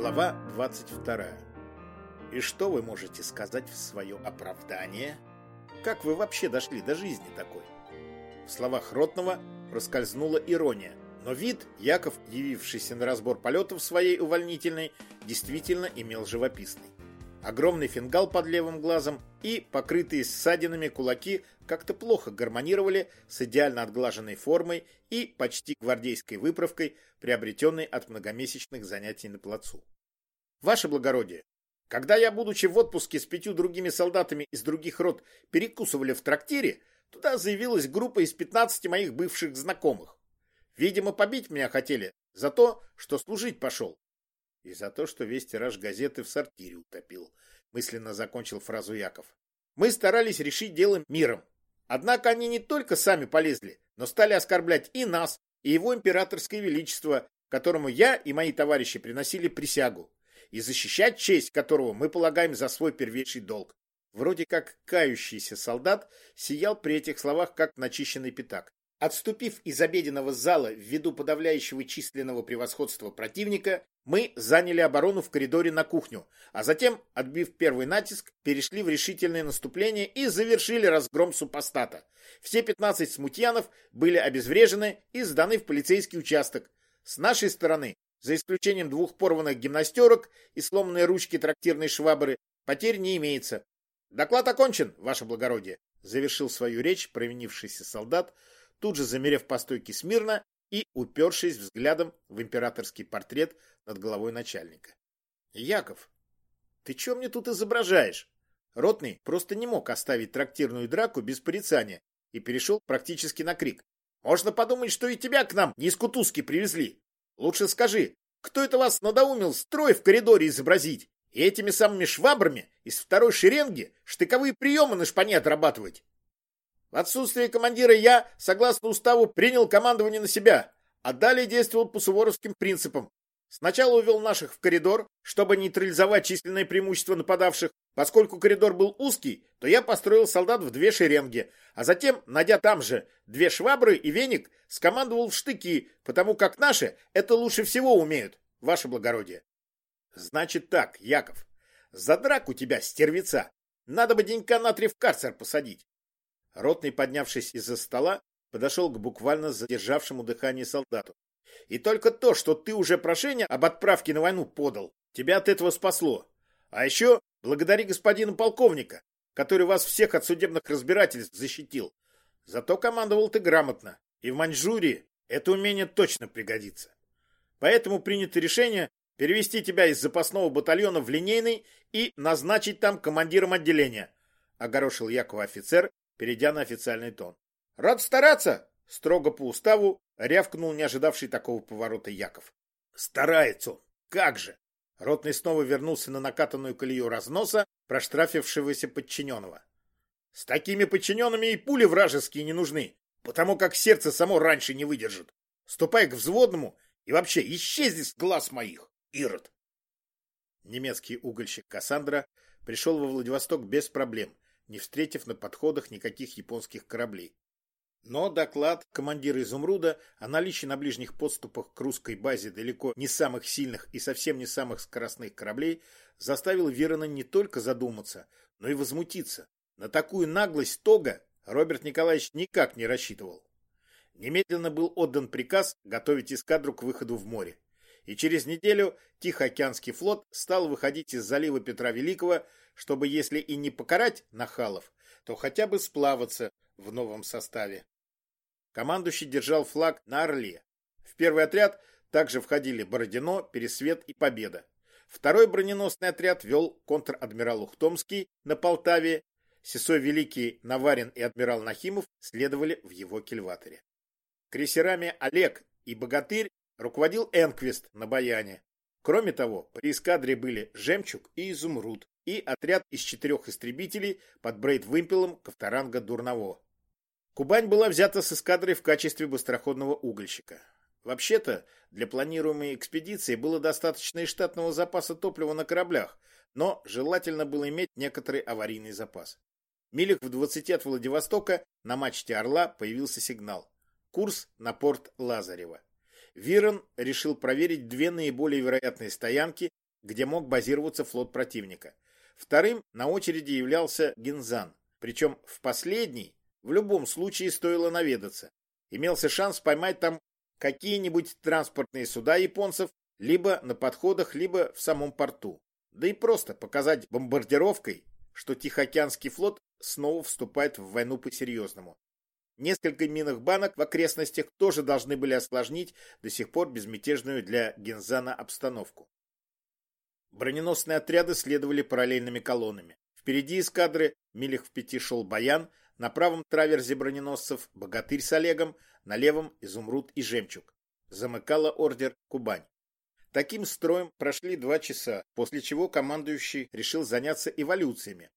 Глава 22. И что вы можете сказать в свое оправдание? Как вы вообще дошли до жизни такой? В словах Ротного проскользнула ирония, но вид Яков, явившийся на разбор полетов своей увольнительной, действительно имел живописный. Огромный фингал под левым глазом и покрытые ссадинами кулаки как-то плохо гармонировали с идеально отглаженной формой и почти гвардейской выправкой, приобретенной от многомесячных занятий на плацу. Ваше благородие, когда я, будучи в отпуске с пятью другими солдатами из других рот, перекусывали в трактире, туда заявилась группа из 15 моих бывших знакомых. Видимо, побить меня хотели за то, что служить пошел. И за то, что весь тираж газеты в сортире утопил. Мысленно закончил фразу Яков. Мы старались решить дело миром. Однако они не только сами полезли, но стали оскорблять и нас, и его императорское величество, которому я и мои товарищи приносили присягу, и защищать честь которого мы полагаем за свой первейший долг. Вроде как кающийся солдат сиял при этих словах, как начищенный пятак. Отступив из обеденного зала ввиду подавляющего численного превосходства противника, мы заняли оборону в коридоре на кухню, а затем, отбив первый натиск, перешли в решительное наступление и завершили разгром супостата. Все 15 смутьянов были обезврежены и сданы в полицейский участок. С нашей стороны, за исключением двух порванных гимнастерок и сломанной ручки трактирной швабры, потерь не имеется. Доклад окончен, ваше благородие, завершил свою речь провинившийся солдат, тут же замерев по стойке смирно и упершись взглядом в императорский портрет над головой начальника. «Яков, ты что мне тут изображаешь?» Ротный просто не мог оставить трактирную драку без порицания и перешел практически на крик. «Можно подумать, что и тебя к нам не из Кутузки привезли. Лучше скажи, кто это вас надоумил строй в коридоре изобразить и этими самыми швабрами из второй шеренги штыковые приемы на шпане отрабатывать?» В отсутствие командира я, согласно уставу, принял командование на себя, а далее действовал по суворовским принципам. Сначала увел наших в коридор, чтобы нейтрализовать численное преимущество нападавших. Поскольку коридор был узкий, то я построил солдат в две шеренги, а затем, найдя там же две швабры и веник, скомандовал в штыки, потому как наши это лучше всего умеют, ваше благородие. Значит так, Яков, за драку тебя, стервеца, надо бы денька на три в карцер посадить. Ротный, поднявшись из-за стола, подошел к буквально задержавшему дыхание солдату. И только то, что ты уже прошение об отправке на войну подал, тебя от этого спасло. А еще благодари господина полковника, который вас всех от судебных разбирательств защитил. Зато командовал ты грамотно, и в Маньчжурии это умение точно пригодится. Поэтому принято решение перевести тебя из запасного батальона в линейный и назначить там командиром отделения, огорошил Якова офицер, перейдя на официальный тон. «Рад стараться!» — строго по уставу рявкнул не ожидавший такого поворота Яков. «Старается он! Как же!» Ротный снова вернулся на накатанную колею разноса проштрафившегося подчиненного. «С такими подчиненными и пули вражеские не нужны, потому как сердце само раньше не выдержит. Ступай к взводному и вообще исчезни с глаз моих, Ирод!» Немецкий угольщик Кассандра пришел во Владивосток без проблем не встретив на подходах никаких японских кораблей. Но доклад командира «Изумруда» о наличии на ближних подступах к русской базе далеко не самых сильных и совсем не самых скоростных кораблей заставил Верона не только задуматься, но и возмутиться. На такую наглость Тога Роберт Николаевич никак не рассчитывал. Немедленно был отдан приказ готовить эскадру к выходу в море. И через неделю Тихоокеанский флот стал выходить из залива Петра Великого чтобы если и не покарать нахалов, то хотя бы сплаваться в новом составе. Командующий держал флаг на Орле. В первый отряд также входили Бородино, Пересвет и Победа. Второй броненосный отряд вел контр-адмирал Ухтомский на Полтаве, Сесой Великий, Наварин и адмирал Нахимов следовали в его кильваторе. Крейсерами Олег и Богатырь руководил Энквист на Баяне. Кроме того, при эскадре были Жемчуг и Изумруд, и отряд из четырех истребителей под брейд-вымпелом Ковторанга Дурново. Кубань была взята с эскадрой в качестве быстроходного угольщика. Вообще-то, для планируемой экспедиции было достаточно и штатного запаса топлива на кораблях, но желательно было иметь некоторый аварийный запас. Милях в 20 от Владивостока на мачте «Орла» появился сигнал. Курс на порт Лазарева. Вирон решил проверить две наиболее вероятные стоянки где мог базироваться флот противника. Вторым на очереди являлся Гинзан. Причем в последний в любом случае стоило наведаться. Имелся шанс поймать там какие-нибудь транспортные суда японцев либо на подходах, либо в самом порту. Да и просто показать бомбардировкой, что Тихоокеанский флот снова вступает в войну по-серьезному. Несколько минных банок в окрестностях тоже должны были осложнить до сих пор безмятежную для Гензана обстановку. Броненосные отряды следовали параллельными колоннами. Впереди эскадры, милях в пяти шел Баян, на правом траверзе броненосцев Богатырь с Олегом, на левом Изумруд и Жемчуг. Замыкала ордер Кубань. Таким строем прошли два часа, после чего командующий решил заняться эволюциями.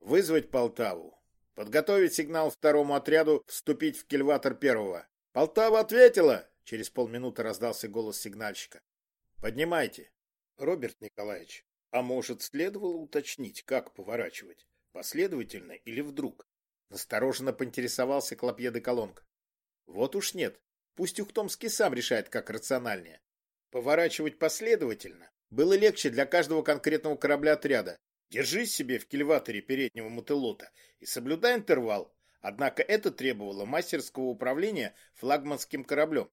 Вызвать Полтаву, Подготовить сигнал второму отряду вступить в кильватор первого. Полтава ответила! Через полминуты раздался голос сигнальщика. Поднимайте. Роберт Николаевич, а может, следовало уточнить, как поворачивать? Последовательно или вдруг? Настороженно поинтересовался Клопье де Колонг. Вот уж нет. Пусть Ухтомский сам решает, как рациональнее. Поворачивать последовательно было легче для каждого конкретного корабля отряда, Держись себе в кильваторе переднего мотылота и соблюдай интервал. Однако это требовало мастерского управления флагманским кораблем.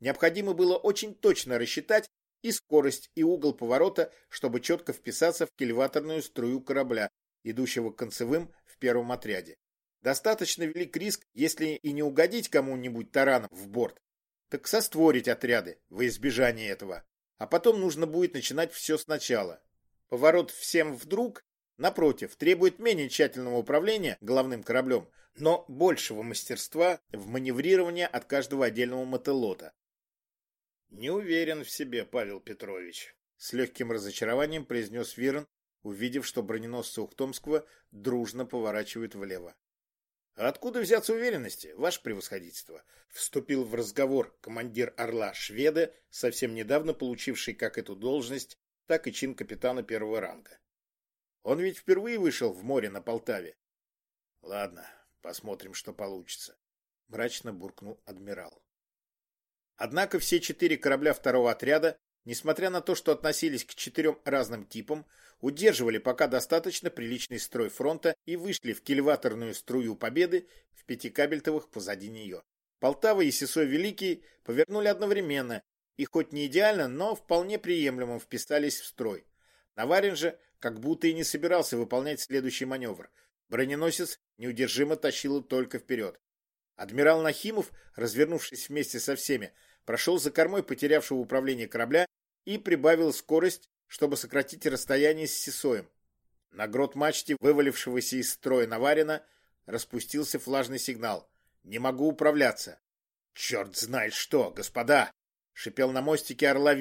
Необходимо было очень точно рассчитать и скорость, и угол поворота, чтобы четко вписаться в кильваторную струю корабля, идущего концевым в первом отряде. Достаточно велик риск, если и не угодить кому-нибудь тараном в борт, так состворить отряды во избежание этого. А потом нужно будет начинать все сначала. Поворот всем вдруг, напротив, требует менее тщательного управления головным кораблем, но большего мастерства в маневрировании от каждого отдельного мотылота. «Не уверен в себе, Павел Петрович», — с легким разочарованием произнес Вирон, увидев, что броненосцы Ухтомского дружно поворачивают влево. «А откуда взяться уверенности, ваше превосходительство?» Вступил в разговор командир «Орла» шведа, совсем недавно получивший как эту должность, так и чин капитана первого ранга. Он ведь впервые вышел в море на Полтаве. Ладно, посмотрим, что получится, мрачно буркнул адмирал. Однако все четыре корабля второго отряда, несмотря на то, что относились к четырем разным типам, удерживали пока достаточно приличный строй фронта и вышли в кильваторную струю победы в пятикабельтовых позади нее. Полтава и Сесой Великий повернули одновременно и хоть не идеально, но вполне приемлемо вписались в строй. Наварин же как будто и не собирался выполнять следующий маневр. Броненосец неудержимо тащил только вперед. Адмирал Нахимов, развернувшись вместе со всеми, прошел за кормой потерявшего управление корабля и прибавил скорость, чтобы сократить расстояние с Сесоем. На грот мачте, вывалившегося из строя Наварина, распустился флажный сигнал. «Не могу управляться». «Черт знает что, господа!» шипел на мостике орла.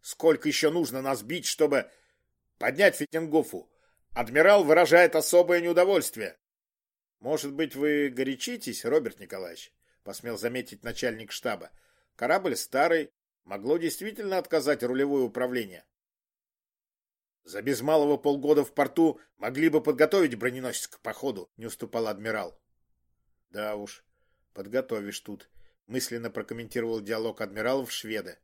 Сколько еще нужно нас бить, чтобы поднять Фитингофу? Адмирал выражает особое неудовольствие. Может быть, вы горячитесь, Роберт Николаевич? Посмел заметить начальник штаба. Корабль старый, могло действительно отказать рулевое управление. За без малого полгода в порту могли бы подготовить броненосец к походу, не уступал адмирал. Да уж, подготовишь тут, мысленно прокомментировал диалог адмиралов шведа.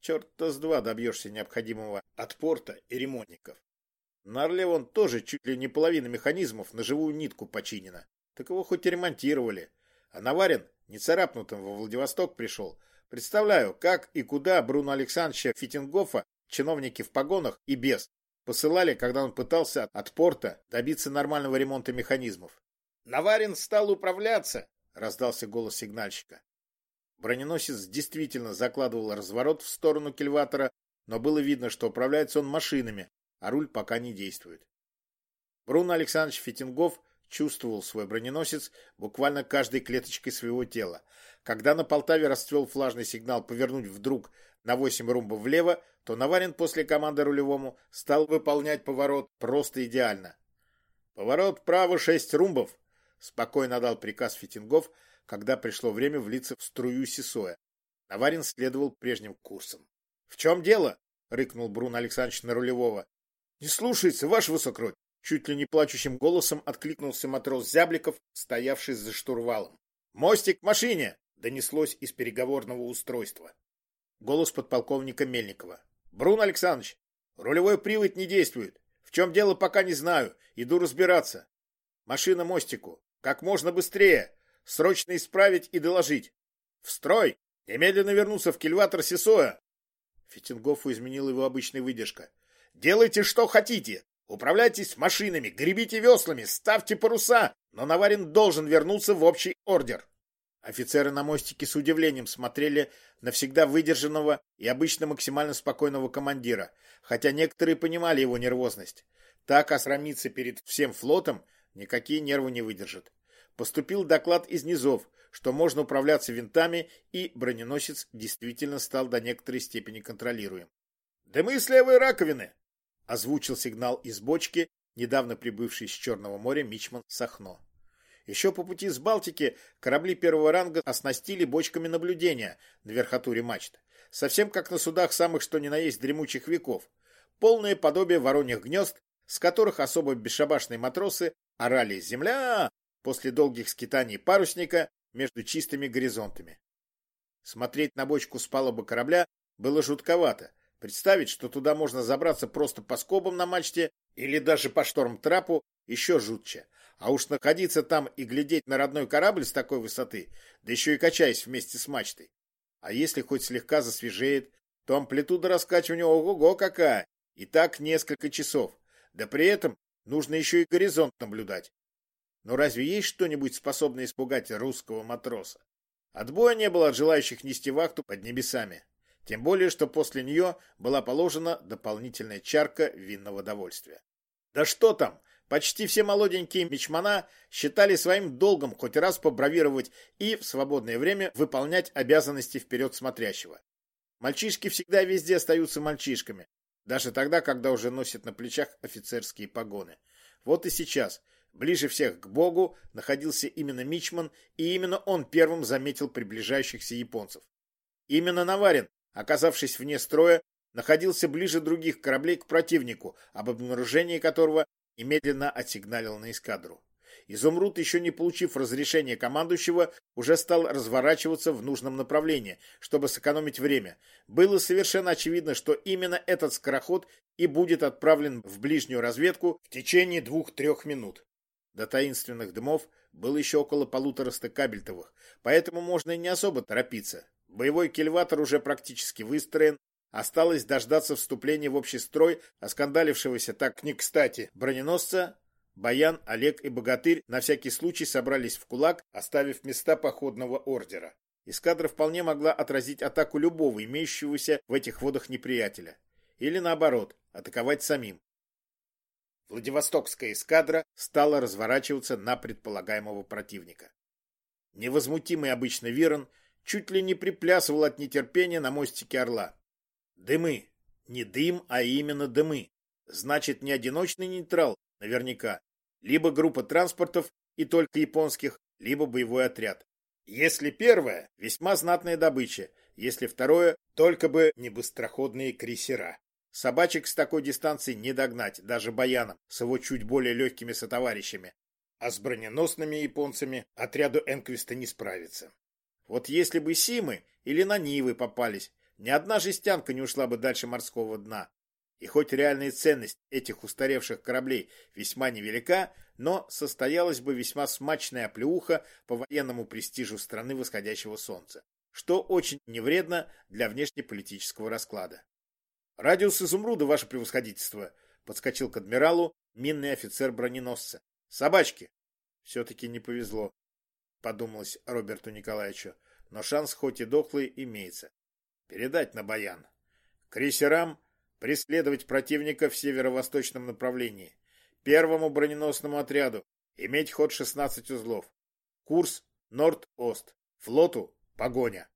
Черт-то с два добьешься необходимого от порта и ремонтников. На Орле вон тоже чуть ли не половина механизмов на живую нитку починена. Так его хоть и ремонтировали. А Наварин не царапнутым во Владивосток пришел. Представляю, как и куда Бруно Александровича Фитингофа, чиновники в погонах и без, посылали, когда он пытался от порта добиться нормального ремонта механизмов. «Наварин стал управляться!» — раздался голос сигнальщика. Броненосец действительно закладывал разворот в сторону кильватора, но было видно, что управляется он машинами, а руль пока не действует. Бруно Александрович Фитингов чувствовал свой броненосец буквально каждой клеточкой своего тела. Когда на Полтаве расцвел флажный сигнал повернуть вдруг на 8 румбов влево, то Наварин после команды рулевому стал выполнять поворот просто идеально. «Поворот право 6 румбов», — спокойно дал приказ Фитингов, когда пришло время влиться в струю Сисоя. Наварин следовал прежним курсом. — В чем дело? — рыкнул Брун Александрович на рулевого. — Не слушается, ваше высокродие! Чуть ли не плачущим голосом откликнулся матрос Зябликов, стоявший за штурвалом. «Мостик к машине!» — донеслось из переговорного устройства. Голос подполковника Мельникова. «Брун Александрович, Рулевой привод не действует. В чем дело, пока не знаю. Иду разбираться. Машина мостику. Как можно быстрее. Срочно исправить и доложить. В строй! Немедленно вернуться в кильватор Сесоя. Фитингофу изменил его обычная выдержка. Делайте, что хотите. Управляйтесь машинами, гребите веслами, ставьте паруса, но Наварин должен вернуться в общий ордер. Офицеры на мостике с удивлением смотрели на всегда выдержанного и обычно максимально спокойного командира, хотя некоторые понимали его нервозность. Так осрамиться перед всем флотом никакие нервы не выдержат. Поступил доклад из низов, что можно управляться винтами, и броненосец действительно стал до некоторой степени контролируем. «Дымы с левой раковины!» — озвучил сигнал из бочки, недавно прибывший с Черного моря Мичман Сахно. Еще по пути с Балтики корабли первого ранга оснастили бочками наблюдения на верхотуре мачт. Совсем как на судах самых что ни на есть дремучих веков. Полное подобие вороньих гнезд, с которых особо бесшабашные матросы орали «Земля!» после долгих скитаний парусника между чистыми горизонтами. Смотреть на бочку с палубы корабля было жутковато. Представить, что туда можно забраться просто по скобам на мачте или даже по шторм-трапу, еще жутче. А уж находиться там и глядеть на родной корабль с такой высоты, да еще и качаясь вместе с мачтой. А если хоть слегка засвежеет, то амплитуда раскачивания ого-го какая! И так несколько часов. Да при этом нужно еще и горизонт наблюдать. Но разве есть что-нибудь способное испугать русского матроса? Отбоя не было от желающих нести вахту под небесами. Тем более, что после нее была положена дополнительная чарка винного довольствия. Да что там, почти все молоденькие мечмана считали своим долгом хоть раз побравировать и в свободное время выполнять обязанности вперед смотрящего. Мальчишки всегда везде остаются мальчишками, даже тогда, когда уже носят на плечах офицерские погоны. Вот и сейчас Ближе всех к Богу находился именно Мичман, и именно он первым заметил приближающихся японцев. Именно Наварин, оказавшись вне строя, находился ближе других кораблей к противнику, об обнаружении которого немедленно отсигналил на эскадру. Изумруд, еще не получив разрешения командующего, уже стал разворачиваться в нужном направлении, чтобы сэкономить время. Было совершенно очевидно, что именно этот скороход и будет отправлен в ближнюю разведку в течение двух-трех минут. До таинственных дымов было еще около полутораста кабельтовых, поэтому можно и не особо торопиться. Боевой кильватор уже практически выстроен, осталось дождаться вступления в общий строй оскандалившегося так не кстати броненосца. Баян, Олег и Богатырь на всякий случай собрались в кулак, оставив места походного ордера. Эскадра вполне могла отразить атаку любого имеющегося в этих водах неприятеля. Или наоборот, атаковать самим. Владивостокская эскадра стала разворачиваться на предполагаемого противника. Невозмутимый обычно Вирон чуть ли не приплясывал от нетерпения на мостике Орла. Дымы. Не дым, а именно дымы. Значит, не одиночный нейтрал, наверняка. Либо группа транспортов и только японских, либо боевой отряд. Если первое, весьма знатная добыча. Если второе, только бы не быстроходные крейсера. Собачек с такой дистанции не догнать, даже Баяном, с его чуть более легкими сотоварищами. А с броненосными японцами отряду Энквиста не справится. Вот если бы Симы или Нанивы попались, ни одна жестянка не ушла бы дальше морского дна. И хоть реальная ценность этих устаревших кораблей весьма невелика, но состоялась бы весьма смачная оплеуха по военному престижу страны восходящего солнца, что очень невредно для внешнеполитического расклада. «Радиус изумруда, ваше превосходительство!» — подскочил к адмиралу минный офицер броненосца. «Собачки!» «Все-таки не повезло», — подумалось Роберту Николаевичу, но шанс хоть и дохлый имеется. Передать на баян. Крейсерам преследовать противника в северо-восточном направлении. Первому броненосному отряду иметь ход 16 узлов. Курс Норд-Ост. Флоту погоня.